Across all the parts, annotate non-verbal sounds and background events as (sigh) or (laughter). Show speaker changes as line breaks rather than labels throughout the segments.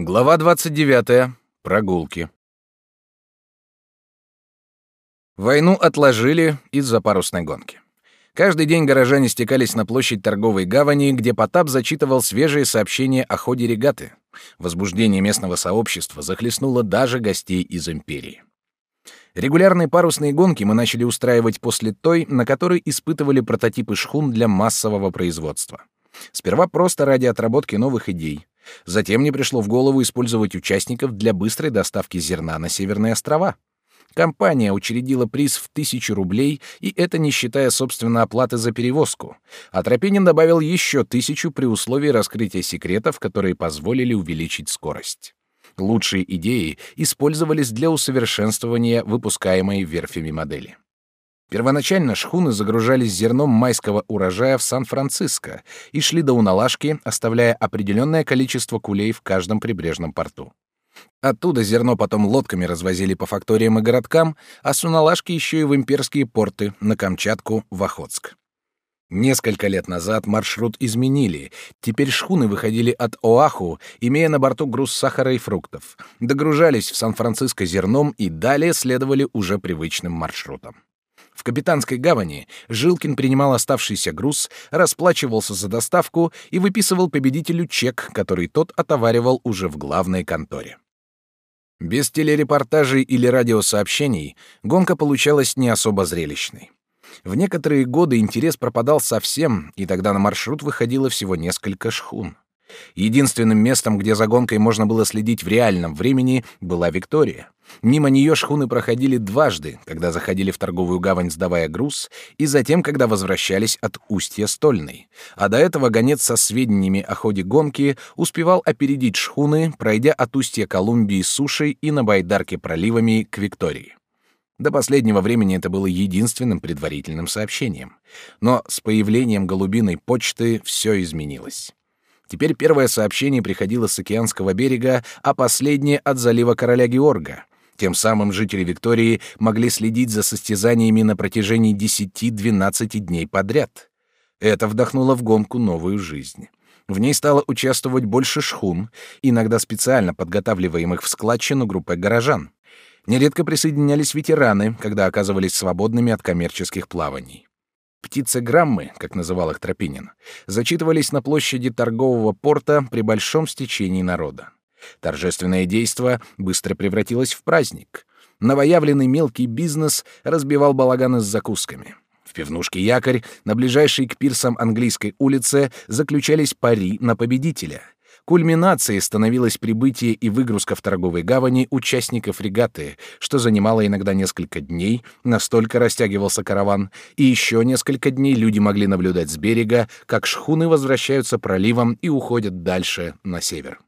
Глава 29. Прогулки. Войну отложили из-за парусной гонки. Каждый день горожане стекались на площадь торговой гавани, где Потап зачитывал свежие сообщения о ходе регаты. Возбуждение местного сообщества захлестнуло даже гостей из империи. Регулярные парусные гонки мы начали устраивать после той, на которой испытывали прототипы шхун для массового производства. Сперва просто ради отработки новых идей. Затем мне пришло в голову использовать участников для быстрой доставки зерна на Северные острова. Компания учредила приз в тысячу рублей, и это не считая, собственно, оплаты за перевозку. А Тропинин добавил еще тысячу при условии раскрытия секретов, которые позволили увеличить скорость. Лучшие идеи использовались для усовершенствования выпускаемой верфями модели. Первоначально шхуны загружались зерном майского урожая в Сан-Франциско и шли до Уналашки, оставляя определенное количество кулей в каждом прибрежном порту. Оттуда зерно потом лодками развозили по факториям и городкам, а с Уналашки еще и в имперские порты, на Камчатку, в Охотск. Несколько лет назад маршрут изменили. Теперь шхуны выходили от Оаху, имея на борту груз сахара и фруктов, догружались в Сан-Франциско зерном и далее следовали уже привычным маршрутом. В капитанской гавани Жилкин принимал оставшийся груз, расплачивался за доставку и выписывал победителю чек, который тот отоваривал уже в главной конторе. Без телерепортажей или радиосообщений гонка получалась не особо зрелищной. В некоторые годы интерес пропадал совсем, и тогда на маршрут выходило всего несколько шхун. Единственным местом, где за гонкой можно было следить в реальном времени, была Виктория. Мимо нее шхуны проходили дважды, когда заходили в торговую гавань, сдавая груз, и затем, когда возвращались от устья Стольной. А до этого гонец со сведениями о ходе гонки успевал опередить шхуны, пройдя от устья Колумбии сушей и на байдарке проливами к Виктории. До последнего времени это было единственным предварительным сообщением. Но с появлением голубиной почты все изменилось. Теперь первое сообщение приходило с океанского берега, а последнее — от залива короля Георга. Тем самым жители Виктории могли следить за состязаниями на протяжении 10-12 дней подряд. Это вдохнуло в гонку новую жизнь. В ней стало участвовать больше шхун, иногда специально подготавливаемых в складчину группой горожан. Нередко присоединялись ветераны, когда оказывались свободными от коммерческих плаваний. Птицеграммы, как называл их Тропинин, зачитывались на площади торгового порта при большом стечении народа. Торжественное действо быстро превратилось в праздник. Новоявленный мелкий бизнес разбивал балаганы с закусками. В пивнушке «Якорь» на ближайшей к пирсам английской улице заключались пари на победителя — Кульминацией становилось прибытие и выгрузка в торговой гавани участников регаты, что занимало иногда несколько дней, настолько растягивался караван, и еще несколько дней люди могли наблюдать с берега, как шхуны возвращаются проливом и уходят дальше, на север.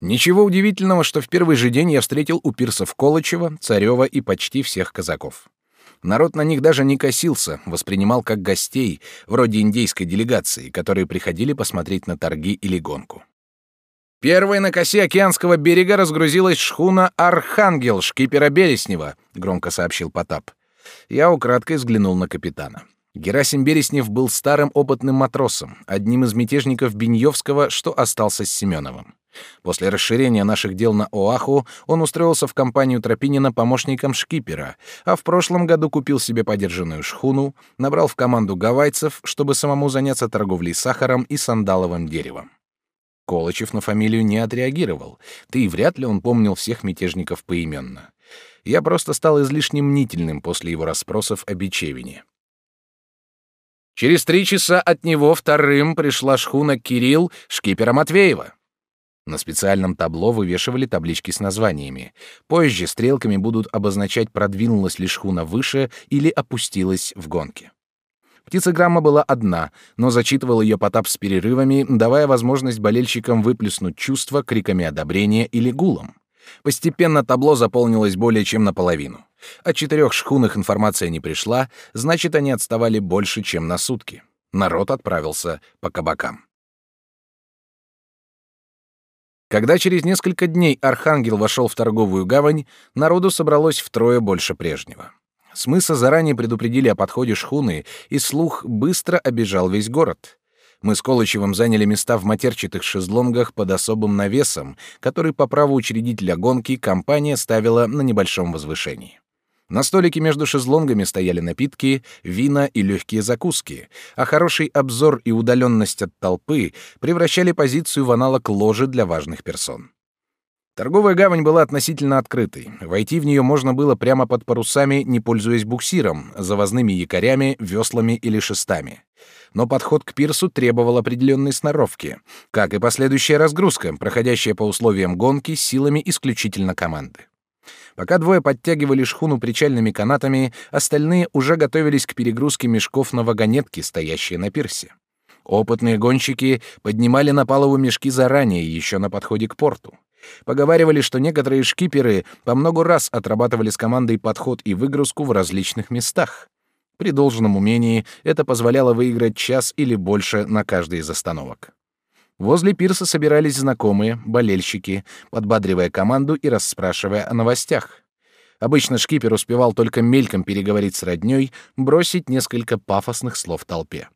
Ничего удивительного, что в первый же день я встретил у пирсов Колычева, Царева и почти всех казаков. Народ на них даже не косился, воспринимал как гостей, вроде индейской делегации, которые приходили посмотреть на торги или гонку. Первой на косе океанского берега разгрузилась шхуна «Архангел» шкипера Береснева, громко сообщил Потап. Я украдкой взглянул на капитана. Герасим Береснев был старым опытным матросом, одним из мятежников Беньевского, что остался с Семеновым. После расширения наших дел на Оаху он устроился в компанию Тропинина помощником шкипера, а в прошлом году купил себе подержанную шхуну, набрал в команду гавайцев, чтобы самому заняться торговлей сахаром и сандаловым деревом. Колычев на фамилию не отреагировал, да и вряд ли он помнил всех мятежников поименно. Я просто стал излишне мнительным после его расспросов о Бичевине. Через три часа от него вторым пришла шхуна Кирилл шкипера Матвеева. На специальном табло вывешивали таблички с названиями. Позже стрелками будут обозначать, продвинулась ли шхуна выше или опустилась в гонке. Птицеграмма была одна, но зачитывал ее Потап с перерывами, давая возможность болельщикам выплеснуть чувства криками одобрения или гулом. Постепенно табло заполнилось более чем наполовину. О четырех шхунах информация не пришла, значит, они отставали больше, чем на сутки. Народ отправился по кабакам. Когда через несколько дней Архангел вошел в торговую гавань, народу собралось втрое больше прежнего. С заранее предупредили о подходе шхуны, и слух быстро обежал весь город. Мы с Колычевым заняли места в матерчатых шезлонгах под особым навесом, который по праву учредителя гонки компания ставила на небольшом возвышении. На столике между шезлонгами стояли напитки, вина и легкие закуски, а хороший обзор и удаленность от толпы превращали позицию в аналог ложи для важных персон. Торговая гавань была относительно открытой. Войти в нее можно было прямо под парусами, не пользуясь буксиром, завозными якорями, веслами или шестами. Но подход к пирсу требовал определенной сноровки, как и последующая разгрузка, проходящая по условиям гонки силами исключительно команды. Пока двое подтягивали шхуну причальными канатами, остальные уже готовились к перегрузке мешков на вагонетки, стоящие на пирсе. Опытные гонщики поднимали на палубу мешки заранее, еще на подходе к порту. Поговаривали, что некоторые шкиперы по много раз отрабатывали с командой подход и выгрузку в различных местах. При должном умении это позволяло выиграть час или больше на каждой из остановок. Возле пирса собирались знакомые, болельщики, подбадривая команду и расспрашивая о новостях. Обычно шкипер успевал только мельком переговорить с роднёй, бросить несколько пафосных слов толпе.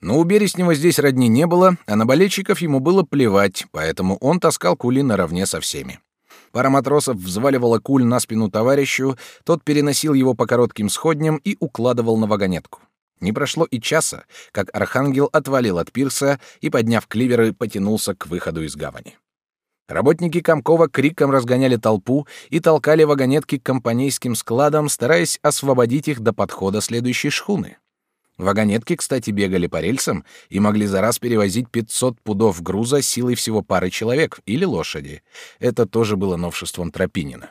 Но у Береснева здесь родни не было, а на болельщиков ему было плевать, поэтому он таскал кули наравне со всеми. Пара матросов взваливала куль на спину товарищу, тот переносил его по коротким сходням и укладывал на вагонетку. Не прошло и часа, как архангел отвалил от пирса и, подняв кливеры, потянулся к выходу из гавани. Работники Комкова криком разгоняли толпу и толкали вагонетки к компанейским складам, стараясь освободить их до подхода следующей шхуны. Вагонетки, кстати, бегали по рельсам и могли за раз перевозить 500 пудов груза силой всего пары человек или лошади. Это тоже было новшеством Тропинина.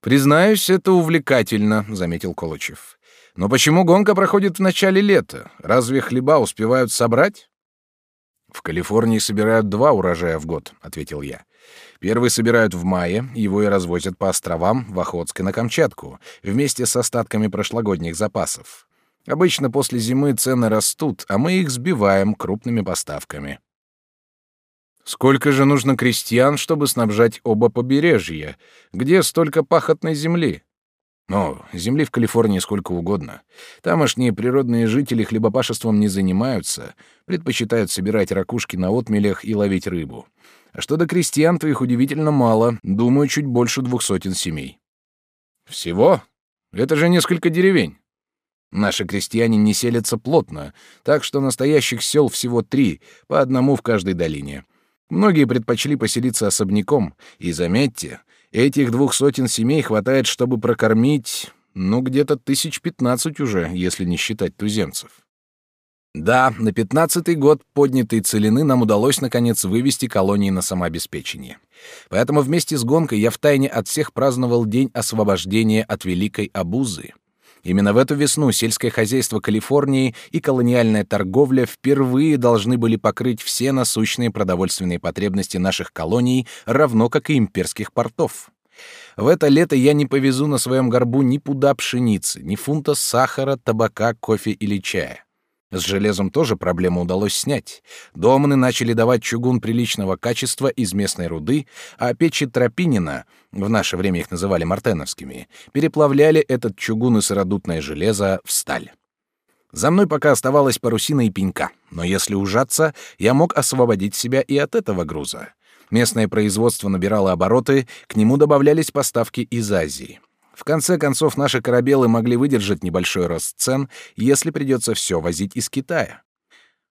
«Признаюсь, это увлекательно», — заметил Колычев. «Но почему гонка проходит в начале лета? Разве хлеба успевают собрать?» «В Калифорнии собирают два урожая в год», — ответил я. «Первый собирают в мае, его и развозят по островам в Охотск и на Камчатку, вместе с остатками прошлогодних запасов. Обычно после зимы цены растут, а мы их сбиваем крупными поставками. Сколько же нужно крестьян, чтобы снабжать оба побережья? Где столько пахотной земли? Но земли в Калифорнии сколько угодно. Тамошние природные жители хлебопашеством не занимаются, предпочитают собирать ракушки на отмелях и ловить рыбу. А что до крестьян, то их удивительно мало, думаю, чуть больше двух сотен семей. Всего? Это же несколько деревень. Наши крестьяне не селятся плотно, так что настоящих сел всего три, по одному в каждой долине. Многие предпочли поселиться особняком, и заметьте, этих двух сотен семей хватает, чтобы прокормить, ну, где-то тысяч пятнадцать уже, если не считать туземцев. Да, на пятнадцатый год поднятой целины нам удалось, наконец, вывести колонии на самообеспечение. Поэтому вместе с гонкой я втайне от всех праздновал День освобождения от Великой Абузы. Именно в эту весну сельское хозяйство Калифорнии и колониальная торговля впервые должны были покрыть все насущные продовольственные потребности наших колоний, равно как и имперских портов. В это лето я не повезу на своем горбу ни пуда пшеницы, ни фунта сахара, табака, кофе или чая. С железом тоже проблему удалось снять. Домны начали давать чугун приличного качества из местной руды, а печи Тропинина, в наше время их называли мартеновскими, переплавляли этот чугун и сыродутное железо в сталь. За мной пока оставалась парусина и пенька, но если ужаться, я мог освободить себя и от этого груза. Местное производство набирало обороты, к нему добавлялись поставки из Азии. В конце концов, наши корабелы могли выдержать небольшой рост цен, если придется все возить из Китая.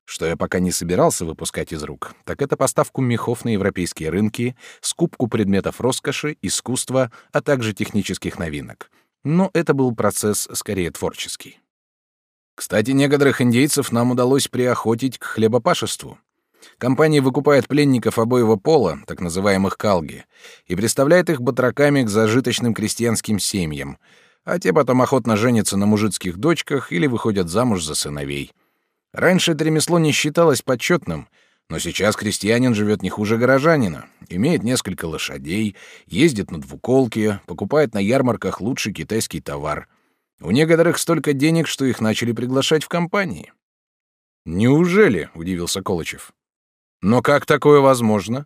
Что я пока не собирался выпускать из рук, так это поставку мехов на европейские рынки, скупку предметов роскоши, искусства, а также технических новинок. Но это был процесс скорее творческий. Кстати, некоторых индейцев нам удалось приохотить к хлебопашеству. Компания выкупает пленников обоего пола, так называемых калги, и представляет их батраками к зажиточным крестьянским семьям, а те потом охотно женятся на мужицких дочках или выходят замуж за сыновей. Раньше это ремесло не считалось почетным, но сейчас крестьянин живет не хуже горожанина, имеет несколько лошадей, ездит на двуколке, покупает на ярмарках лучший китайский товар. У некоторых столько денег, что их начали приглашать в компании. «Неужели?» — удивился Колычев. Но как такое возможно?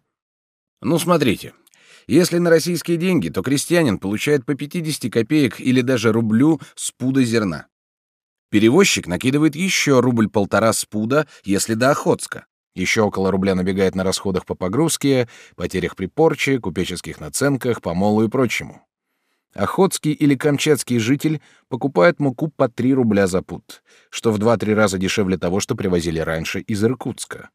Ну, смотрите. Если на российские деньги, то крестьянин получает по 50 копеек или даже рублю с пуда зерна. Перевозчик накидывает еще рубль-полтора с пуда, если до Охотска. Еще около рубля набегает на расходах по погрузке, потерях при порче, купеческих наценках, помолу и прочему. Охотский или камчатский житель покупает муку по 3 рубля за пуд, что в 2-3 раза дешевле того, что привозили раньше из Иркутска.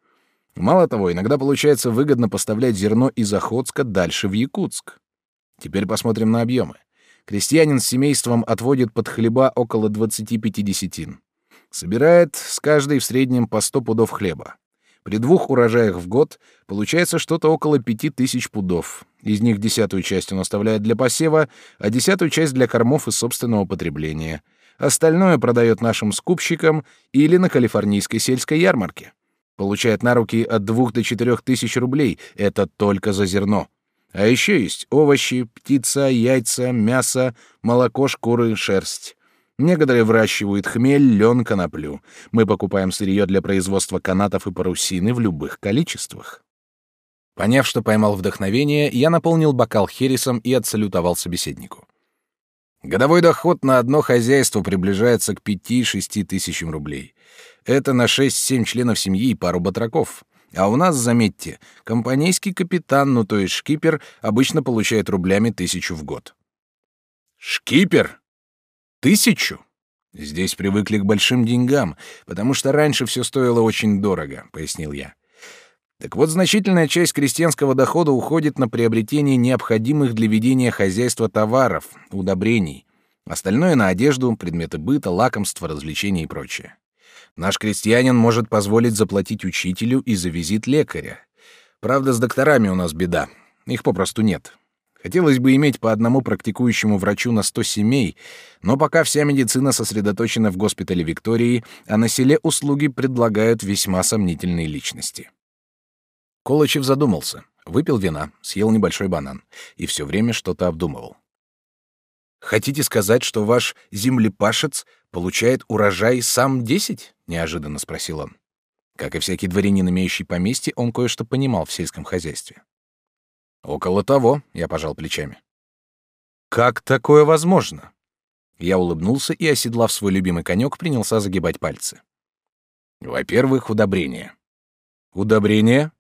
Мало того, иногда получается выгодно поставлять зерно из Охотска дальше в Якутск. Теперь посмотрим на объемы. Крестьянин с семейством отводит под хлеба около 25 десятин. Собирает с каждой в среднем по 100 пудов хлеба. При двух урожаях в год получается что-то около пяти тысяч пудов. Из них десятую часть он оставляет для посева, а десятую часть для кормов и собственного потребления. Остальное продает нашим скупщикам или на калифорнийской сельской ярмарке. Получает на руки от двух до четырех тысяч рублей. Это только за зерно. А еще есть овощи, птица, яйца, мясо, молоко, шкуры, шерсть. Некоторые выращивают хмель, лен, коноплю. Мы покупаем сырье для производства канатов и парусины в любых количествах. Поняв, что поймал вдохновение, я наполнил бокал хересом и отсалютовал собеседнику. Годовой доход на одно хозяйство приближается к пяти-шести тысячам рублей. Это на шесть-семь членов семьи и пару батраков. А у нас, заметьте, компанейский капитан, ну то есть шкипер, обычно получает рублями тысячу в год. Шкипер? Тысячу? Здесь привыкли к большим деньгам, потому что раньше все стоило очень дорого, пояснил я. Так вот, значительная часть крестьянского дохода уходит на приобретение необходимых для ведения хозяйства товаров, удобрений. Остальное на одежду, предметы быта, лакомства, развлечения и прочее. Наш крестьянин может позволить заплатить учителю и за визит лекаря. Правда, с докторами у нас беда. Их попросту нет. Хотелось бы иметь по одному практикующему врачу на 100 семей, но пока вся медицина сосредоточена в госпитале Виктории, а на селе услуги предлагают весьма сомнительные личности. Колычев задумался, выпил вина, съел небольшой банан и все время что-то обдумывал. «Хотите сказать, что ваш землепашец получает урожай сам десять?» — неожиданно спросил он. Как и всякий дворянин, имеющий поместье, он кое-что понимал в сельском хозяйстве. Около того, я пожал плечами. Как такое возможно? Я улыбнулся и, оседлав свой любимый конек, принялся загибать пальцы. Во-первых, удобрение. Удобрение?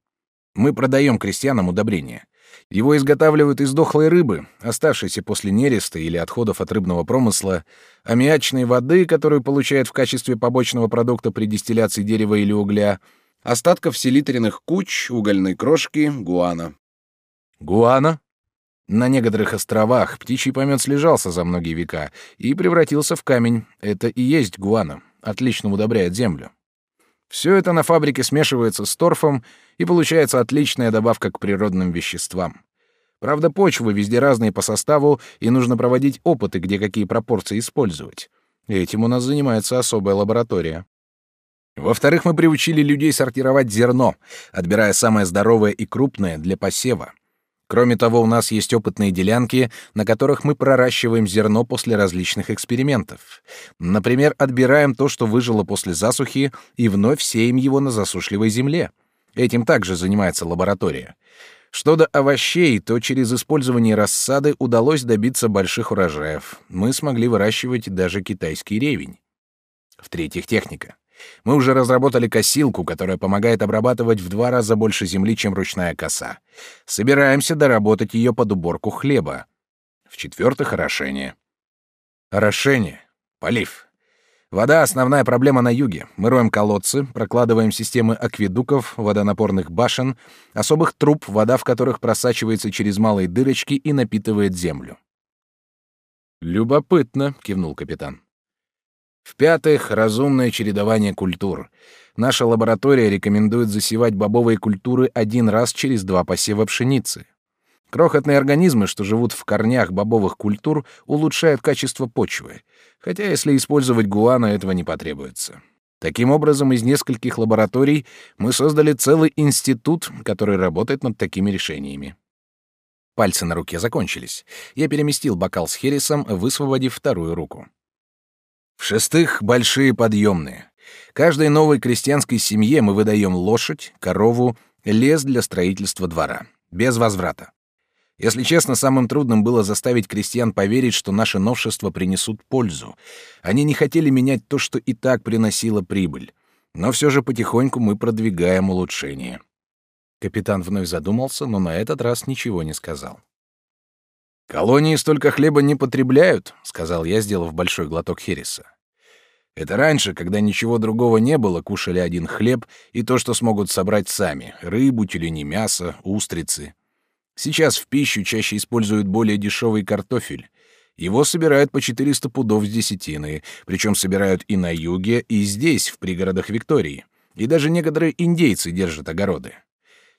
Мы продаем крестьянам удобрение. Его изготавливают из дохлой рыбы, оставшейся после нереста или отходов от рыбного промысла, аммиачной воды, которую получают в качестве побочного продукта при дистилляции дерева или угля, остатков селитренных куч, угольной крошки, гуана. Гуана? На некоторых островах птичий помет слежался за многие века и превратился в камень. Это и есть гуана. Отлично удобряет землю. Все это на фабрике смешивается с торфом, и получается отличная добавка к природным веществам. Правда, почвы везде разные по составу, и нужно проводить опыты, где какие пропорции использовать. Этим у нас занимается особая лаборатория. Во-вторых, мы приучили людей сортировать зерно, отбирая самое здоровое и крупное для посева. Кроме того, у нас есть опытные делянки, на которых мы проращиваем зерно после различных экспериментов. Например, отбираем то, что выжило после засухи, и вновь сеем его на засушливой земле. Этим также занимается лаборатория. Что до овощей, то через использование рассады удалось добиться больших урожаев. Мы смогли выращивать даже китайский ревень. В-третьих, техника. Мы уже разработали косилку, которая помогает обрабатывать в два раза больше земли, чем ручная коса. Собираемся доработать ее под уборку хлеба. В-четвертых, орошение. Орошение. Полив. Вода — основная проблема на юге. Мы роем колодцы, прокладываем системы акведуков, водонапорных башен, особых труб, вода в которых просачивается через малые дырочки и напитывает землю. «Любопытно», — кивнул капитан. В-пятых, разумное чередование культур. Наша лаборатория рекомендует засевать бобовые культуры один раз через два посева пшеницы. Крохотные организмы, что живут в корнях бобовых культур, улучшают качество почвы, хотя если использовать гуана, этого не потребуется. Таким образом, из нескольких лабораторий мы создали целый институт, который работает над такими решениями. Пальцы на руке закончились. Я переместил бокал с хересом, высвободив вторую руку. В-шестых, большие подъемные. Каждой новой крестьянской семье мы выдаем лошадь, корову, лес для строительства двора. Без возврата. Если честно, самым трудным было заставить крестьян поверить, что наши новшества принесут пользу. Они не хотели менять то, что и так приносило прибыль. Но все же потихоньку мы продвигаем улучшения. Капитан вновь задумался, но на этот раз ничего не сказал. «Колонии столько хлеба не потребляют», — сказал я, сделав большой глоток хереса. «Это раньше, когда ничего другого не было, кушали один хлеб и то, что смогут собрать сами — рыбу, тюлени мясо, устрицы. Сейчас в пищу чаще используют более дешевый картофель. Его собирают по 400 пудов с десятины, причем собирают и на юге, и здесь, в пригородах Виктории. И даже некоторые индейцы держат огороды.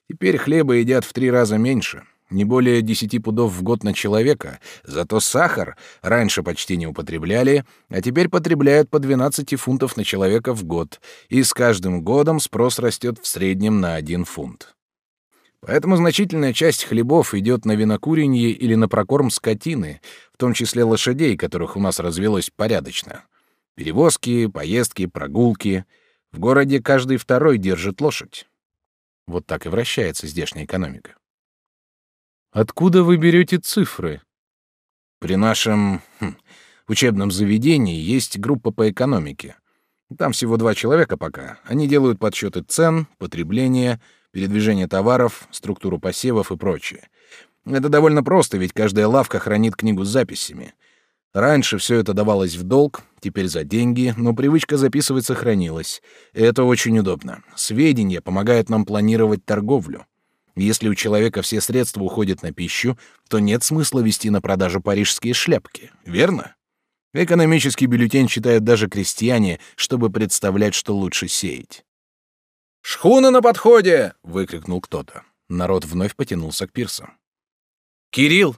Теперь хлеба едят в три раза меньше, не более 10 пудов в год на человека, зато сахар раньше почти не употребляли, а теперь потребляют по 12 фунтов на человека в год, и с каждым годом спрос растет в среднем на 1 фунт. Поэтому значительная часть хлебов идет на винокуренье или на прокорм скотины, в том числе лошадей, которых у нас развелось порядочно. Перевозки, поездки, прогулки. В городе каждый второй держит лошадь. Вот так и вращается здешняя экономика. Откуда вы берете цифры? При нашем хм, учебном заведении есть группа по экономике. Там всего два человека пока. Они делают подсчеты цен, потребления, передвижение товаров, структуру посевов и прочее. Это довольно просто, ведь каждая лавка хранит книгу с записями. Раньше все это давалось в долг, теперь за деньги, но привычка записывать сохранилась. Это очень удобно. Сведения помогают нам планировать торговлю. Если у человека все средства уходят на пищу, то нет смысла вести на продажу парижские шляпки, верно? Экономический бюллетень читают даже крестьяне, чтобы представлять, что лучше сеять. «Шхуна на подходе!» — выкрикнул кто-то. Народ вновь потянулся к пирсу. «Кирилл!»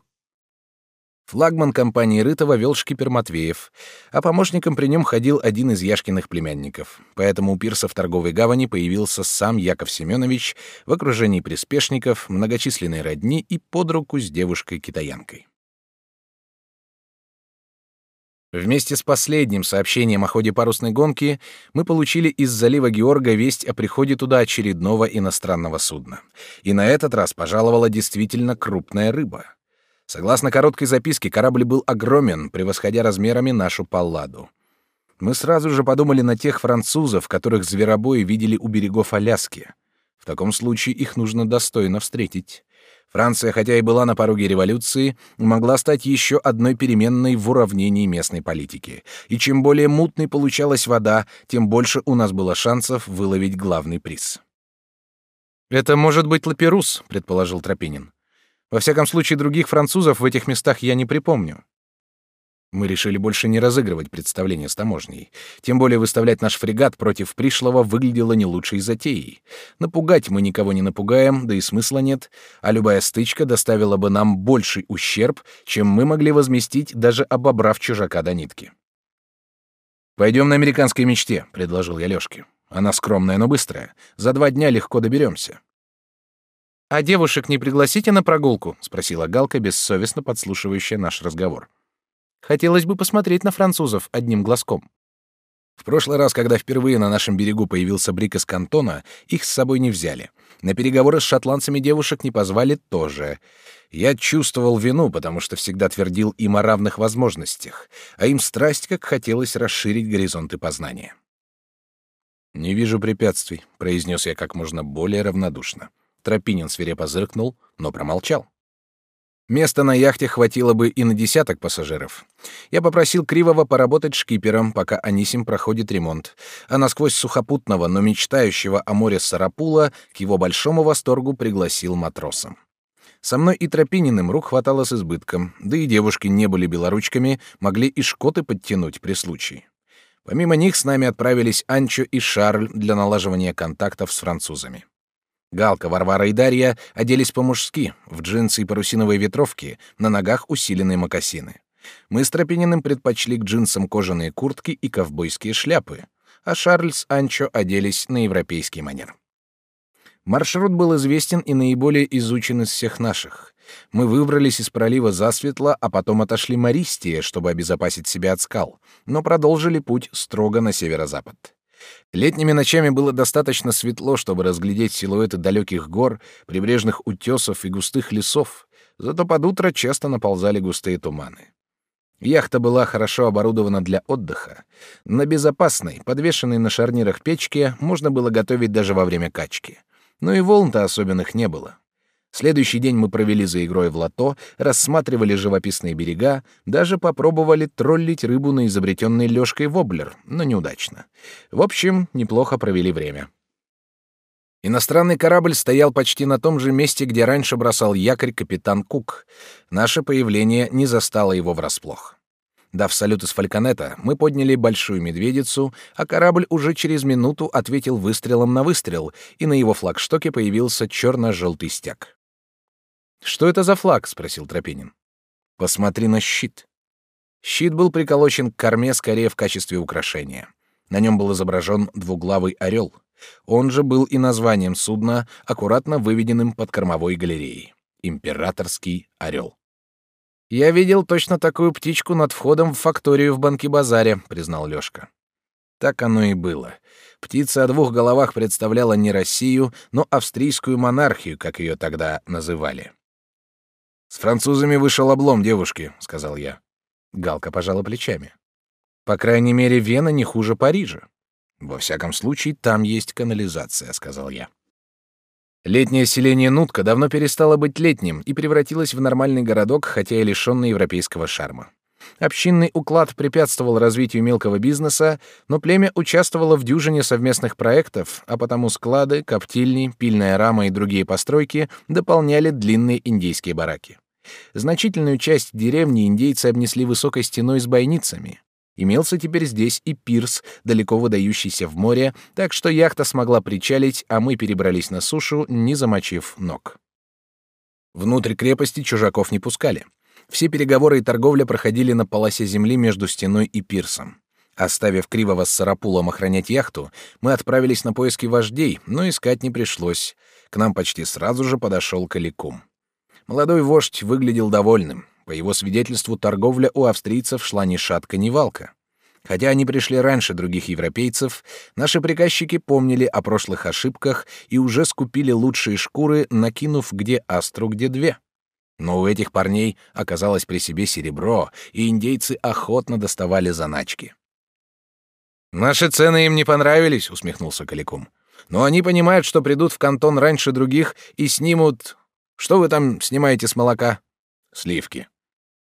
Флагман компании Рытова вел шкипер Матвеев, а помощником при нем ходил один из Яшкиных племянников. Поэтому у пирса в торговой гавани появился сам Яков Семенович в окружении приспешников, многочисленной родни и под руку с девушкой-китаянкой. Вместе с последним сообщением о ходе парусной гонки мы получили из залива Георга весть о приходе туда очередного иностранного судна. И на этот раз пожаловала действительно крупная рыба. Согласно короткой записке, корабль был огромен, превосходя размерами нашу палладу. Мы сразу же подумали на тех французов, которых зверобои видели у берегов Аляски. В таком случае их нужно достойно встретить. Франция, хотя и была на пороге революции, могла стать еще одной переменной в уравнении местной политики. И чем более мутной получалась вода, тем больше у нас было шансов выловить главный приз. «Это может быть Лаперус», — предположил Тропинин. Во всяком случае, других французов в этих местах я не припомню. Мы решили больше не разыгрывать представление с таможней. Тем более выставлять наш фрегат против пришлого выглядело не лучшей затеей. Напугать мы никого не напугаем, да и смысла нет, а любая стычка доставила бы нам больший ущерб, чем мы могли возместить, даже обобрав чужака до нитки. «Пойдем на американской мечте», — предложил я Лёшке. «Она скромная, но быстрая. За два дня легко доберемся». «А девушек не пригласите на прогулку?» — спросила Галка, бессовестно подслушивающая наш разговор. «Хотелось бы посмотреть на французов одним глазком». В прошлый раз, когда впервые на нашем берегу появился Брик из Кантона, их с собой не взяли. На переговоры с шотландцами девушек не позвали тоже. Я чувствовал вину, потому что всегда твердил им о равных возможностях, а им страсть как хотелось расширить горизонты познания. «Не вижу препятствий», — произнес я как можно более равнодушно. Тропинин свирепо зыркнул, но промолчал. Места на яхте хватило бы и на десяток пассажиров. Я попросил Кривого поработать шкипером, пока Анисим проходит ремонт, а насквозь сухопутного, но мечтающего о море Сарапула к его большому восторгу пригласил матросом. Со мной и Тропининым рук хватало с избытком, да и девушки не были белоручками, могли и шкоты подтянуть при случае. Помимо них с нами отправились Анчо и Шарль для налаживания контактов с французами. Галка, Варвара и Дарья оделись по-мужски, в джинсы и парусиновые ветровки, на ногах усиленные мокасины. Мы с Тропининым предпочли к джинсам кожаные куртки и ковбойские шляпы, а Шарль Анчо оделись на европейский манер. Маршрут был известен и наиболее изучен из всех наших. Мы выбрались из пролива засветло, а потом отошли Мористия, чтобы обезопасить себя от скал, но продолжили путь строго на северо-запад. Летними ночами было достаточно светло, чтобы разглядеть силуэты далеких гор, прибрежных утесов и густых лесов. Зато под утро часто наползали густые туманы. Яхта была хорошо оборудована для отдыха. На безопасной, подвешенной на шарнирах печке можно было готовить даже во время качки. Но и волн-то особенных не было. Следующий день мы провели за игрой в лото, рассматривали живописные берега, даже попробовали троллить рыбу на изобретенный Лёшкой воблер, но неудачно. В общем, неплохо провели время. Иностранный корабль стоял почти на том же месте, где раньше бросал якорь капитан Кук. Наше появление не застало его врасплох. Дав салют из фальконета, мы подняли большую медведицу, а корабль уже через минуту ответил выстрелом на выстрел, и на его флагштоке появился черно-желтый стяг. «Что это за флаг?» — спросил Тропинин. «Посмотри на щит». Щит был приколочен к корме скорее в качестве украшения. На нем был изображен двуглавый орел. Он же был и названием судна, аккуратно выведенным под кормовой галереей. «Императорский орел». «Я видел точно такую птичку над входом в факторию в Банки-базаре», — признал Лёшка. Так оно и было. Птица о двух головах представляла не Россию, но австрийскую монархию, как ее тогда называли. «С французами вышел облом, девушки», — сказал я. Галка пожала плечами. «По крайней мере, Вена не хуже Парижа». «Во всяком случае, там есть канализация», — сказал я. Летнее селение Нутка давно перестало быть летним и превратилось в нормальный городок, хотя и лишенный европейского шарма. Общинный уклад препятствовал развитию мелкого бизнеса, но племя участвовало в дюжине совместных проектов, а потому склады, коптильни, пильная рама и другие постройки дополняли длинные индейские бараки. Значительную часть деревни индейцы обнесли высокой стеной с бойницами. Имелся теперь здесь и пирс, далеко выдающийся в море, так что яхта смогла причалить, а мы перебрались на сушу, не замочив ног. Внутрь крепости чужаков не пускали. Все переговоры и торговля проходили на полосе земли между стеной и пирсом. Оставив Кривого с Сарапулом охранять яхту, мы отправились на поиски вождей, но искать не пришлось. К нам почти сразу же подошел Каликум. Молодой вождь выглядел довольным. По его свидетельству, торговля у австрийцев шла ни шатка, ни валка. Хотя они пришли раньше других европейцев, наши приказчики помнили о прошлых ошибках и уже скупили лучшие шкуры, накинув где астру, где две. Но у этих парней оказалось при себе серебро, и индейцы охотно доставали заначки. «Наши цены им не понравились», — усмехнулся Каликум. «Но они понимают, что придут в кантон раньше других и снимут что вы там снимаете с молока? Сливки.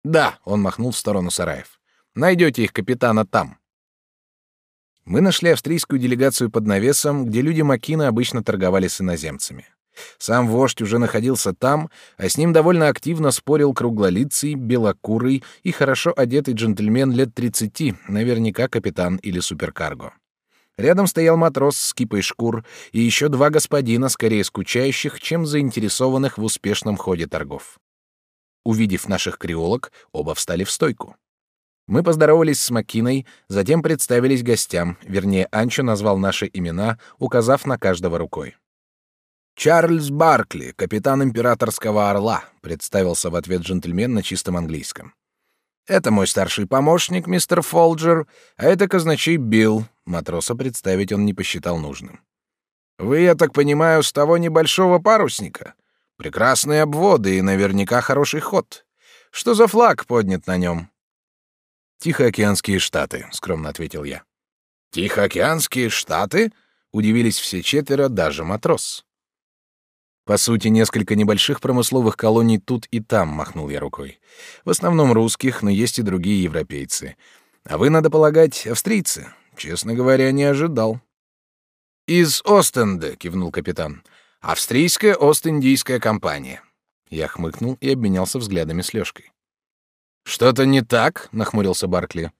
Да, он махнул в сторону сараев. Найдете их капитана там. Мы нашли австрийскую делегацию под навесом, где люди Макина обычно торговали с иноземцами. Сам вождь уже находился там, а с ним довольно активно спорил круглолицый, белокурый и хорошо одетый джентльмен лет тридцати, наверняка капитан или суперкарго. Рядом стоял матрос с кипой шкур и еще два господина, скорее скучающих, чем заинтересованных в успешном ходе торгов. Увидев наших креолог, оба встали в стойку. Мы поздоровались с Макиной, затем представились гостям, вернее, Анчо назвал наши имена, указав на каждого рукой. «Чарльз Баркли, капитан императорского орла», — представился в ответ джентльмен на чистом английском. Это мой старший помощник, мистер Фолджер, а это казначей Билл. Матроса представить он не посчитал нужным. Вы, я так понимаю, с того небольшого парусника. Прекрасные обводы и наверняка хороший ход. Что за флаг поднят на нем? Тихоокеанские штаты, скромно ответил я. Тихоокеанские штаты? Удивились все четверо, даже матрос. По сути, несколько небольших промысловых колоний тут и там, махнул я рукой. В основном русских, но есть и другие европейцы. А вы, надо полагать, австрийцы. Честно говоря, не ожидал. Из Остенда, кивнул капитан. Австрийская Ост-Индийская компания. Я хмыкнул и обменялся взглядами с Лёшкой. Что-то не так? нахмурился Баркли.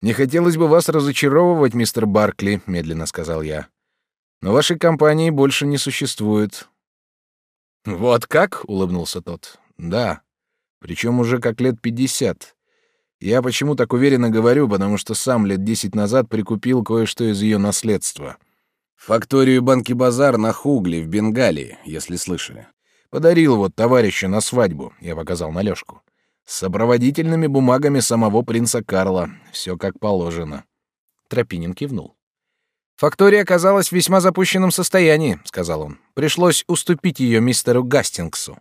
Не хотелось бы вас разочаровывать, мистер Баркли, медленно сказал я. Но вашей компании больше не существует. Вот как? улыбнулся тот. Да. Причем уже как лет пятьдесят. Я почему так уверенно говорю, потому что сам лет десять назад прикупил кое-что из ее наследства. Факторию Банки Базар на Хугли в Бенгалии, если слышали. Подарил вот товарищу на свадьбу, я показал на Лёшку. С сопроводительными бумагами самого принца Карла. Все как положено. Тропинин кивнул. Фактория оказалась в весьма запущенном состоянии, сказал он. Пришлось уступить ее мистеру Гастингсу.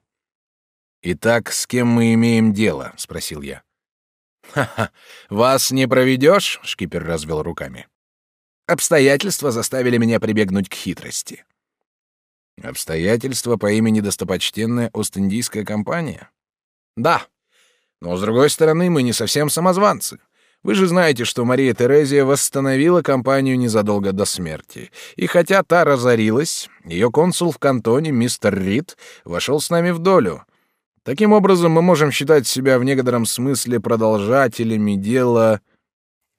Итак, с кем мы имеем дело? спросил я. Ха-ха, вас не проведешь? Шкипер развел руками. Обстоятельства заставили меня прибегнуть к хитрости. Обстоятельства по имени достопочтенная Ост-Индийская компания? Да. Но с другой стороны, мы не совсем самозванцы. Вы же знаете, что Мария Терезия восстановила компанию незадолго до смерти. И хотя та разорилась, ее консул в кантоне, мистер Рид, вошел с нами в долю. Таким образом, мы можем считать себя в некотором смысле продолжателями дела...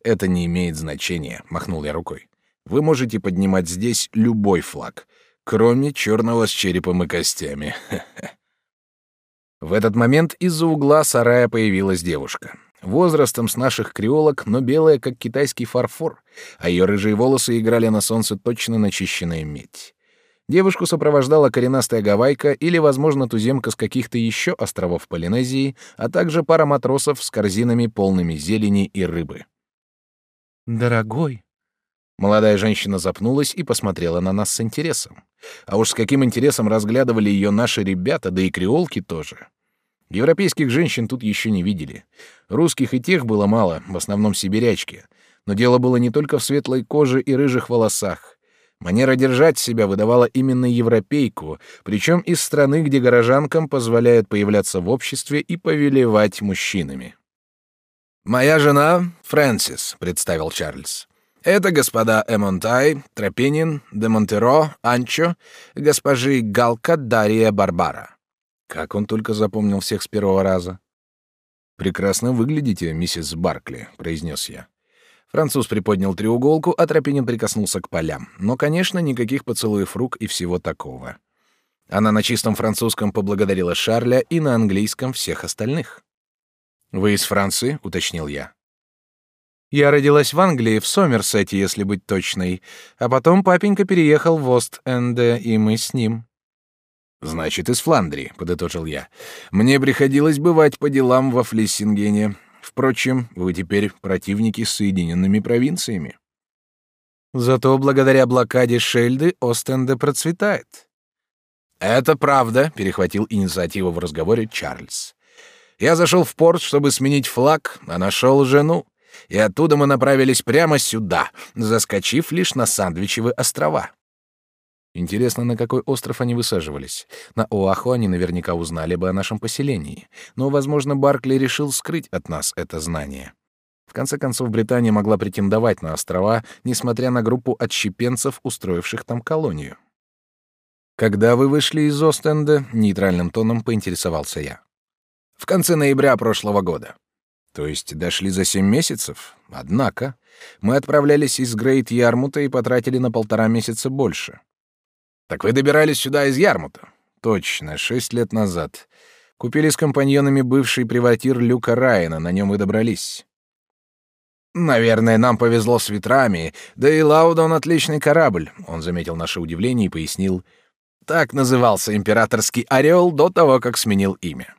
Это не имеет значения, махнул я рукой. Вы можете поднимать здесь любой флаг, кроме черного с черепом и костями. (laughs) В этот момент из-за угла сарая появилась девушка. Возрастом с наших креолок, но белая, как китайский фарфор, а ее рыжие волосы играли на солнце точно начищенная медь. Девушку сопровождала коренастая гавайка или, возможно, туземка с каких-то еще островов Полинезии, а также пара матросов с корзинами, полными зелени и рыбы.
«Дорогой!»
Молодая женщина запнулась и посмотрела на нас с интересом. А уж с каким интересом разглядывали ее наши ребята, да и креолки тоже. Европейских женщин тут еще не видели. Русских и тех было мало, в основном сибирячки. Но дело было не только в светлой коже и рыжих волосах. Манера держать себя выдавала именно европейку, причем из страны, где горожанкам позволяют появляться в обществе и повелевать мужчинами. «Моя жена — Фрэнсис», — представил Чарльз. «Это господа Эмонтай, Тропинин, де Монтеро, Анчо, госпожи Галка Дарья Барбара». Как он только запомнил всех с первого раза. «Прекрасно выглядите, миссис Баркли», — произнес я. Француз приподнял треуголку, а Тропинин прикоснулся к полям. Но, конечно, никаких поцелуев рук и всего такого. Она на чистом французском поблагодарила Шарля и на английском всех остальных. «Вы из Франции?» — уточнил я.
«Я родилась в Англии, в Сомерсете, если быть точной. А потом папенька переехал в Ост-Энде, и мы с ним».
Значит, из Фландрии, подытожил я. Мне приходилось бывать по делам во Флиссингене. Впрочем, вы теперь противники с Соединенными провинциями.
Зато благодаря блокаде Шельды Остенде процветает.
Это правда, перехватил инициативу в разговоре Чарльз. Я зашел в порт, чтобы сменить флаг, а нашел жену. И оттуда мы направились прямо сюда, заскочив лишь на Сандвичевы острова. Интересно, на какой остров они высаживались. На Оаху они наверняка узнали бы о нашем поселении. Но, возможно, Баркли решил скрыть от нас это знание. В конце концов, Британия могла претендовать на острова, несмотря на группу отщепенцев, устроивших там колонию. «Когда вы вышли из Остенда?» — нейтральным тоном поинтересовался я. «В конце ноября прошлого года». «То есть дошли за семь месяцев? Однако. Мы отправлялись из Грейт-Ярмута и потратили на полтора месяца больше». Так вы добирались сюда из Ярмута? Точно, шесть лет назад. Купили с компаньонами бывший приватир Люка Райана, на нем и добрались. Наверное, нам повезло с ветрами, да и Лаудон отличный корабль. Он заметил наше удивление и пояснил. Так назывался императорский орел до того, как сменил имя.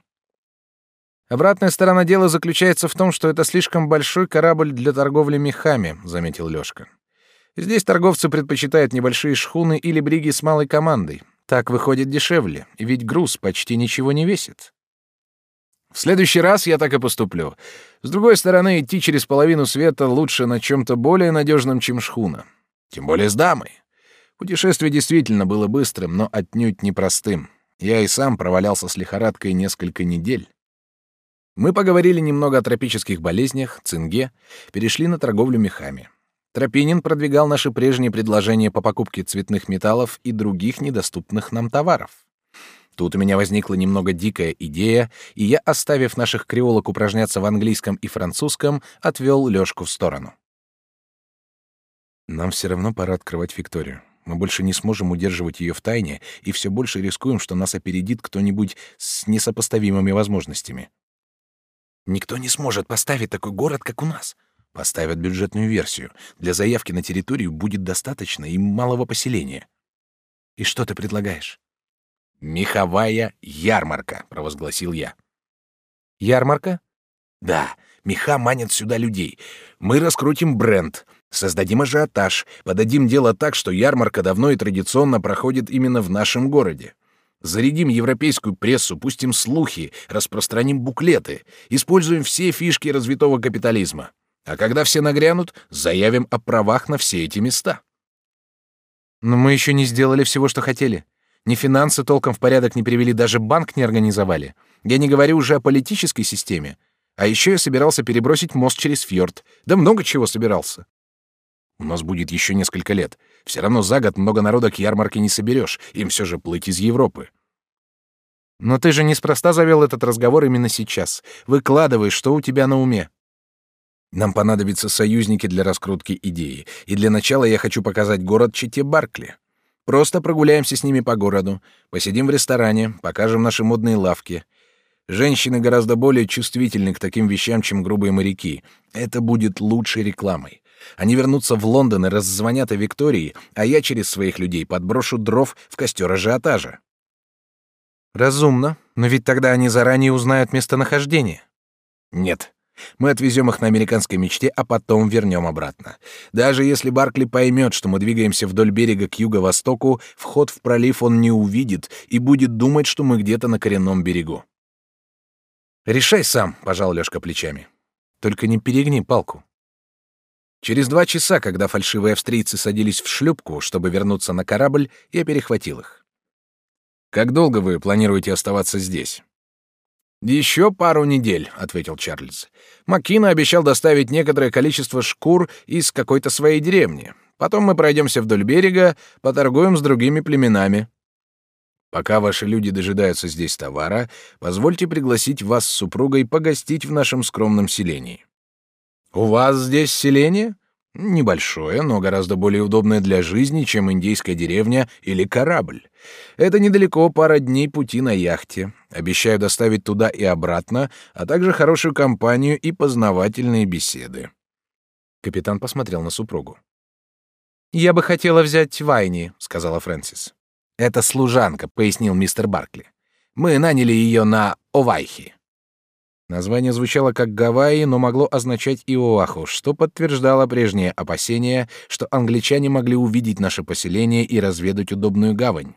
Обратная сторона дела заключается в том, что это слишком большой корабль для торговли мехами, заметил Лёшка. Здесь торговцы предпочитают небольшие шхуны или бриги с малой командой. Так выходит дешевле, ведь груз почти ничего не весит.
В следующий раз я так и поступлю. С другой стороны, идти через половину света лучше на чем-то более надежном, чем шхуна. Тем более с дамой. Путешествие действительно было быстрым, но отнюдь непростым. Я и сам провалялся с лихорадкой несколько недель. Мы поговорили немного о тропических болезнях, цинге, перешли на торговлю мехами. Тропинин продвигал наши прежние предложения по покупке цветных металлов и других недоступных нам товаров. Тут у меня возникла немного дикая идея, и я, оставив наших креолок упражняться в английском и французском, отвел Лёшку в сторону. Нам все равно пора открывать Викторию. Мы больше не сможем удерживать ее в тайне, и все больше рискуем, что нас опередит кто-нибудь с несопоставимыми возможностями. Никто не сможет поставить такой город, как у нас, Поставят бюджетную версию. Для заявки на территорию будет достаточно и малого поселения. И что ты предлагаешь? Меховая ярмарка, провозгласил я.
Ярмарка?
Да, меха манят сюда людей. Мы раскрутим бренд, создадим ажиотаж, подадим дело так, что ярмарка давно и традиционно проходит именно в нашем городе. Зарядим европейскую прессу, пустим слухи, распространим буклеты, используем все фишки развитого капитализма. А когда все нагрянут, заявим о правах на все эти места.
Но мы еще не сделали всего, что хотели. Ни финансы толком в порядок не привели, даже банк не организовали. Я не говорю уже о политической системе. А еще я собирался перебросить мост через фьорд. Да много чего собирался. У нас будет еще несколько лет. Все равно за год много народа к ярмарке не соберешь. Им все же плыть из Европы. Но ты же неспроста завел этот разговор именно сейчас. Выкладывай, что у тебя на уме. Нам понадобятся союзники для раскрутки идеи. И для начала я хочу показать город Чите Баркли. Просто прогуляемся с ними по городу, посидим в ресторане, покажем наши модные лавки. Женщины гораздо более чувствительны к таким вещам, чем грубые моряки. Это будет лучшей рекламой. Они вернутся в Лондон и раззвонят о Виктории, а я через своих людей подброшу дров в костер ажиотажа. Разумно, но ведь тогда они заранее узнают местонахождение. Нет. Мы отвезем их на американской мечте, а потом вернем обратно. Даже если Баркли поймет, что мы двигаемся вдоль берега к юго-востоку, вход в пролив он не увидит и будет думать, что мы где-то на коренном берегу. Решай сам, пожал Лёшка плечами. Только не перегни палку. Через два часа, когда фальшивые австрийцы садились в шлюпку, чтобы вернуться на корабль, я перехватил их. «Как долго вы планируете оставаться здесь?» «Еще пару недель», — ответил Чарльз. «Маккина обещал доставить некоторое количество шкур из какой-то своей деревни. Потом мы пройдемся вдоль берега, поторгуем с другими племенами». «Пока ваши люди дожидаются здесь товара, позвольте пригласить вас с супругой погостить в нашем скромном селении». У вас здесь селение? Небольшое, но гораздо более удобное для жизни, чем индейская деревня или корабль. Это недалеко пара дней пути на яхте. Обещаю доставить туда и обратно, а также хорошую компанию и познавательные беседы. Капитан посмотрел на супругу. «Я бы хотела взять Вайни», — сказала Фрэнсис. «Это служанка», — пояснил мистер Баркли. «Мы наняли ее на Овайхи». Название звучало как Гавайи, но могло означать и Оаху, что подтверждало прежние опасения, что англичане могли увидеть наше поселение и разведать удобную гавань.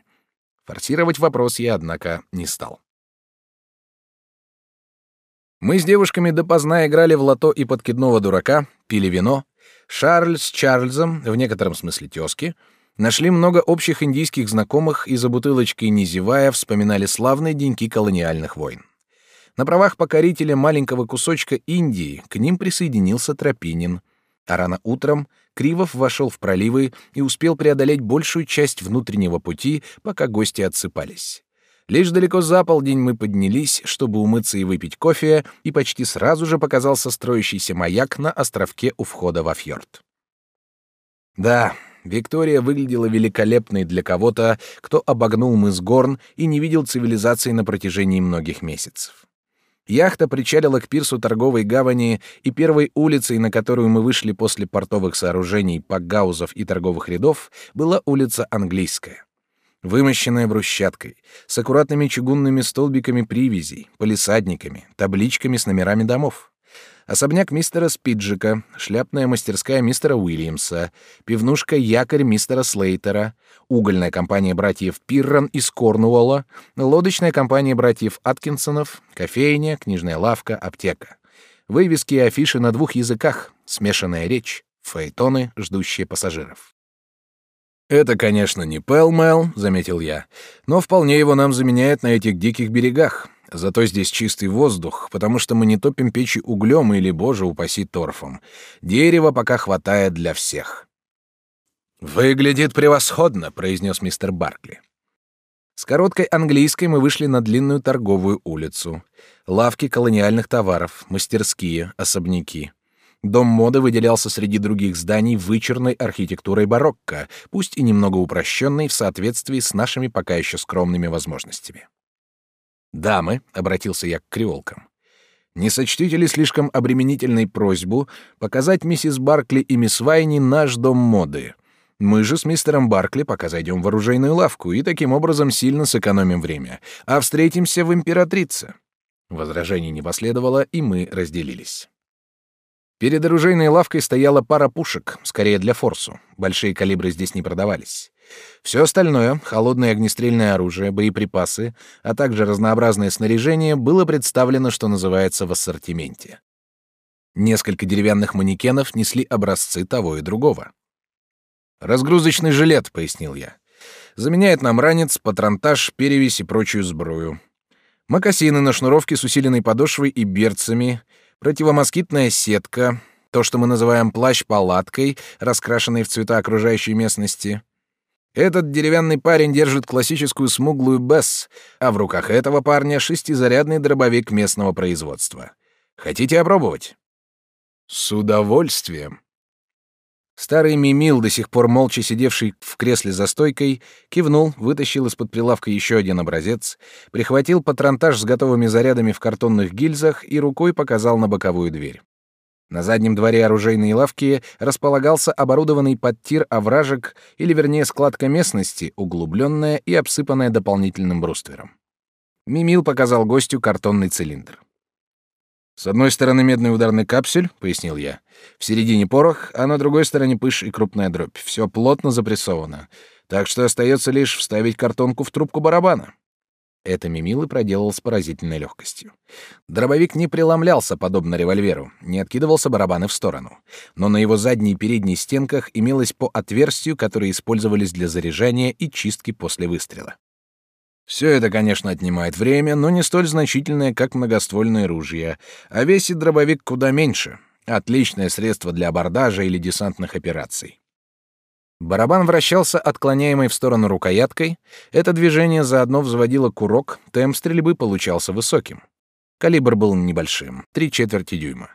Форсировать вопрос я, однако, не стал. Мы с девушками допоздна играли в лото и подкидного дурака, пили вино. Шарль с Чарльзом, в некотором смысле тёзки, нашли много общих индийских знакомых и за бутылочкой не зевая вспоминали славные деньки колониальных войн. На правах покорителя маленького кусочка Индии к ним присоединился Тропинин, а рано утром Кривов вошел в проливы и успел преодолеть большую часть внутреннего пути, пока гости отсыпались. Лишь далеко за полдень мы поднялись, чтобы умыться и выпить кофе, и почти сразу же показался строящийся маяк на островке у входа во фьорд. Да, Виктория выглядела великолепной для кого-то, кто обогнул мыс Горн и не видел цивилизации на протяжении многих месяцев. Яхта причалила к пирсу торговой гавани, и первой улицей, на которую мы вышли после портовых сооружений, пакгаузов и торговых рядов, была улица Английская. Вымощенная брусчаткой, с аккуратными чугунными столбиками привязей, полисадниками, табличками с номерами домов особняк мистера Спиджика, шляпная мастерская мистера Уильямса, пивнушка «Якорь» мистера Слейтера, угольная компания братьев Пиррон из Корнуолла, лодочная компания братьев Аткинсонов, кофейня, книжная лавка, аптека. Вывески и афиши на двух языках, смешанная речь, фаэтоны, ждущие пассажиров. «Это, конечно, не Пэлмэл», — заметил я, «но вполне его нам заменяет на этих диких берегах. Зато здесь чистый воздух, потому что мы не топим печи углем или, боже упаси, торфом. Дерева пока хватает для всех. «Выглядит превосходно», — произнес мистер Баркли. С короткой английской мы вышли на длинную торговую улицу. Лавки колониальных товаров, мастерские, особняки. Дом моды выделялся среди других зданий вычурной архитектурой барокко, пусть и немного упрощенной в соответствии с нашими пока еще скромными возможностями. «Дамы», — обратился я к креолкам, — «не сочтите ли слишком обременительной просьбу показать миссис Баркли и мисс Вайни наш дом моды? Мы же с мистером Баркли пока зайдем в оружейную лавку и таким образом сильно сэкономим время, а встретимся в императрице». Возражений не последовало, и мы разделились.
Перед оружейной лавкой стояла пара пушек, скорее для форсу. Большие калибры здесь не продавались. Все остальное — холодное огнестрельное оружие, боеприпасы, а также разнообразное снаряжение — было представлено, что называется, в ассортименте. Несколько деревянных манекенов несли образцы того и другого. «Разгрузочный жилет», — пояснил я. «Заменяет нам ранец, патронтаж, перевесь и прочую сбрую. Мокасины на шнуровке с усиленной подошвой и берцами, противомоскитная сетка, то, что мы называем плащ-палаткой, раскрашенный в цвета окружающей местности. Этот деревянный парень держит классическую смуглую БЭС, а в руках этого парня шестизарядный дробовик местного производства. Хотите опробовать? С удовольствием. Старый Мимил, до сих пор молча сидевший в кресле за стойкой, кивнул, вытащил из-под прилавка еще один образец, прихватил патронтаж с готовыми зарядами в картонных гильзах и рукой показал на боковую дверь. На заднем дворе оружейной лавки располагался оборудованный под тир овражек, или вернее складка местности, углубленная и обсыпанная дополнительным бруствером. Мимил показал гостю картонный цилиндр. «С одной стороны медный ударный капсюль», — пояснил я. «В середине порох, а на другой стороне пыш и крупная дробь. Все плотно запрессовано. Так что остается лишь вставить картонку в трубку барабана». Это Мимилы проделал с поразительной легкостью. Дробовик не преломлялся, подобно револьверу, не откидывался барабаны в сторону. Но на его задней и передней стенках имелось по отверстию, которые использовались для заряжания и чистки после выстрела. Все это, конечно, отнимает время, но не столь значительное, как многоствольные ружья, а весит дробовик куда меньше. Отличное средство для абордажа или десантных операций. Барабан вращался отклоняемой в сторону рукояткой. Это движение заодно взводило курок, темп стрельбы получался высоким. Калибр был небольшим, три четверти дюйма.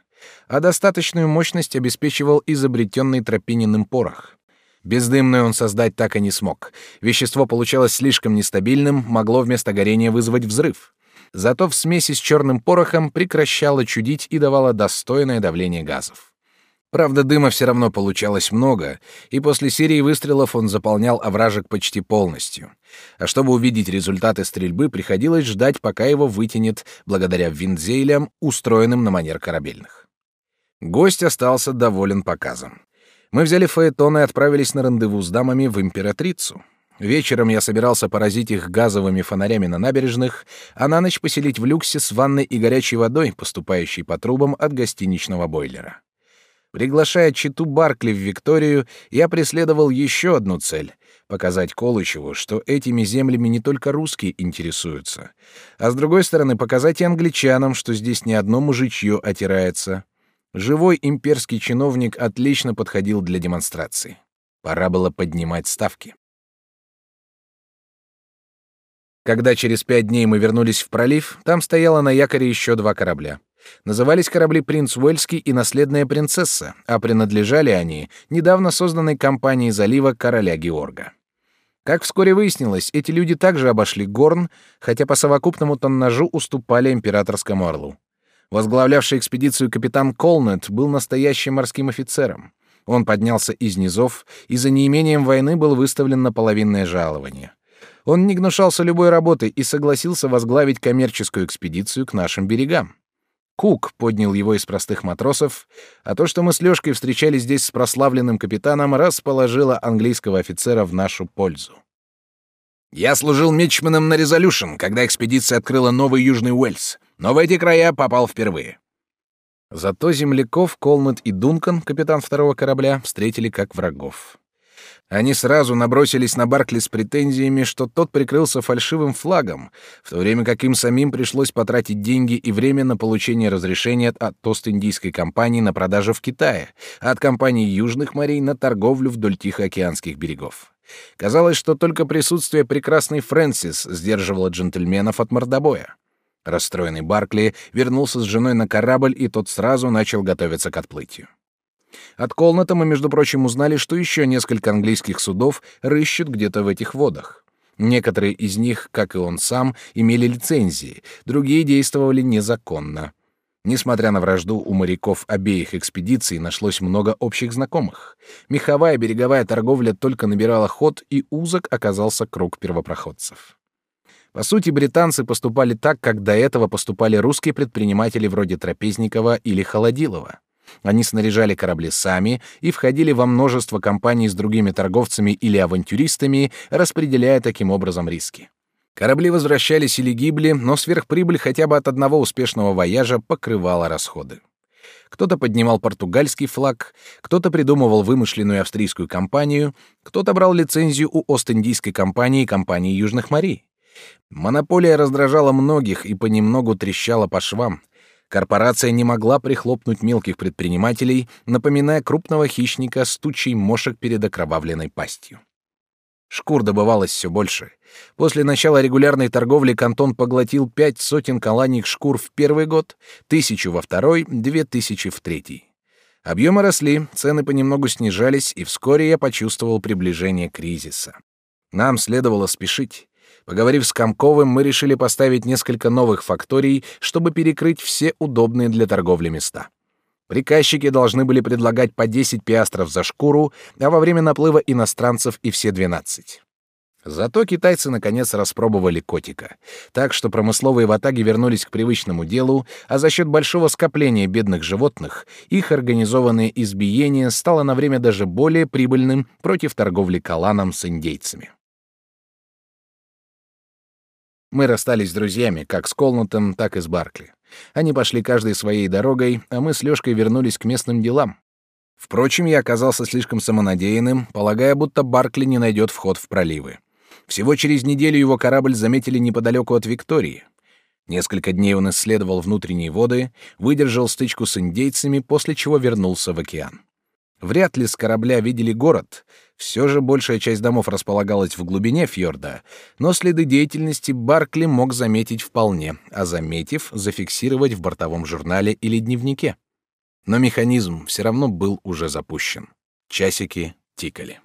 А достаточную мощность обеспечивал изобретенный Тропининым порох. Бездымный он создать так и не смог. Вещество получалось слишком нестабильным, могло вместо горения вызвать взрыв. Зато в смеси с черным порохом прекращало чудить и давало достойное давление газов. Правда, дыма все равно получалось много, и после серии выстрелов он заполнял овражек почти полностью. А чтобы увидеть результаты стрельбы, приходилось ждать, пока его вытянет, благодаря виндзейлям, устроенным на манер корабельных. Гость остался доволен показом. Мы взяли фаэтон и отправились на рандеву с дамами в Императрицу. Вечером я собирался поразить их газовыми фонарями на набережных, а на ночь поселить в люксе с ванной и горячей водой, поступающей по трубам от гостиничного бойлера. Приглашая читу Баркли в Викторию, я преследовал еще одну цель — показать Колычеву, что этими землями не только русские интересуются, а с другой стороны показать и англичанам, что здесь не одно мужичье отирается. Живой имперский чиновник отлично подходил для демонстрации. Пора было поднимать ставки. Когда через пять дней мы вернулись в пролив, там стояло на якоре еще два корабля. Назывались корабли «Принц Уэльский» и «Наследная принцесса», а принадлежали они недавно созданной компании залива короля Георга. Как вскоре выяснилось, эти люди также обошли Горн, хотя по совокупному тоннажу уступали императорскому орлу. Возглавлявший экспедицию капитан Колнет был настоящим морским офицером. Он поднялся из низов и за неимением войны был выставлен на половинное жалование. Он не гнушался любой работой и согласился возглавить коммерческую экспедицию к нашим берегам. Кук поднял его из простых матросов, а то, что мы с Лёшкой встречались здесь с прославленным капитаном, расположило английского офицера в нашу пользу. Я служил мичманом на Резолюшн, когда экспедиция открыла новый Южный Уэльс, но в эти края попал впервые. Зато земляков Колмет и Дункан, капитан второго корабля, встретили как врагов. Они сразу набросились на Баркли с претензиями, что тот прикрылся фальшивым флагом, в то время как им самим пришлось потратить деньги и время на получение разрешения от Ост-Индийской компании на продажу в Китае, а от компании Южных морей на торговлю вдоль Тихоокеанских берегов. Казалось, что только присутствие прекрасной Фрэнсис сдерживало джентльменов от мордобоя. Расстроенный Баркли вернулся с женой на корабль, и тот сразу начал готовиться к отплытию. От Колната мы, между прочим, узнали, что еще несколько английских судов рыщут где-то в этих водах. Некоторые из них, как и он сам, имели лицензии, другие действовали незаконно. Несмотря на вражду, у моряков обеих экспедиций нашлось много общих знакомых. Меховая береговая торговля только набирала ход, и узок оказался круг первопроходцев. По сути, британцы поступали так, как до этого поступали русские предприниматели вроде Трапезникова или Холодилова. Они снаряжали корабли сами и входили во множество компаний с другими торговцами или авантюристами, распределяя таким образом риски. Корабли возвращались или гибли, но сверхприбыль хотя бы от одного успешного вояжа покрывала расходы. Кто-то поднимал португальский флаг, кто-то придумывал вымышленную австрийскую компанию, кто-то брал лицензию у Ост-Индийской компании и компании Южных морей. Монополия раздражала многих и понемногу трещала по швам. Корпорация не могла прихлопнуть мелких предпринимателей, напоминая крупного хищника с тучей мошек перед окровавленной пастью. Шкур добывалось все больше. После начала регулярной торговли кантон поглотил пять сотен колоний шкур в первый год, тысячу во второй, две тысячи в третий. Объемы росли, цены понемногу снижались, и вскоре я почувствовал приближение кризиса. Нам следовало спешить. Поговорив с Комковым, мы решили поставить несколько новых факторий, чтобы перекрыть все удобные для торговли места. Приказчики должны были предлагать по 10 пиастров за шкуру, а во время наплыва иностранцев и все 12. Зато китайцы наконец распробовали котика, так что промысловые ватаги вернулись к привычному делу, а за счет большого скопления бедных животных их организованное избиение стало на время даже более прибыльным против торговли каланом с индейцами. Мы расстались с друзьями, как с Колнутом, так и с Баркли. Они пошли каждой своей дорогой, а мы с Лёшкой вернулись к местным делам. Впрочем, я оказался слишком самонадеянным, полагая, будто Баркли не найдет вход в проливы. Всего через неделю его корабль заметили неподалеку от Виктории. Несколько дней он исследовал внутренние воды, выдержал стычку с индейцами, после чего вернулся в океан. Вряд ли с корабля видели город. Все же большая часть домов располагалась в глубине фьорда, но следы деятельности Баркли мог заметить вполне, а заметив, зафиксировать в бортовом журнале или дневнике. Но механизм все равно был уже запущен. Часики тикали.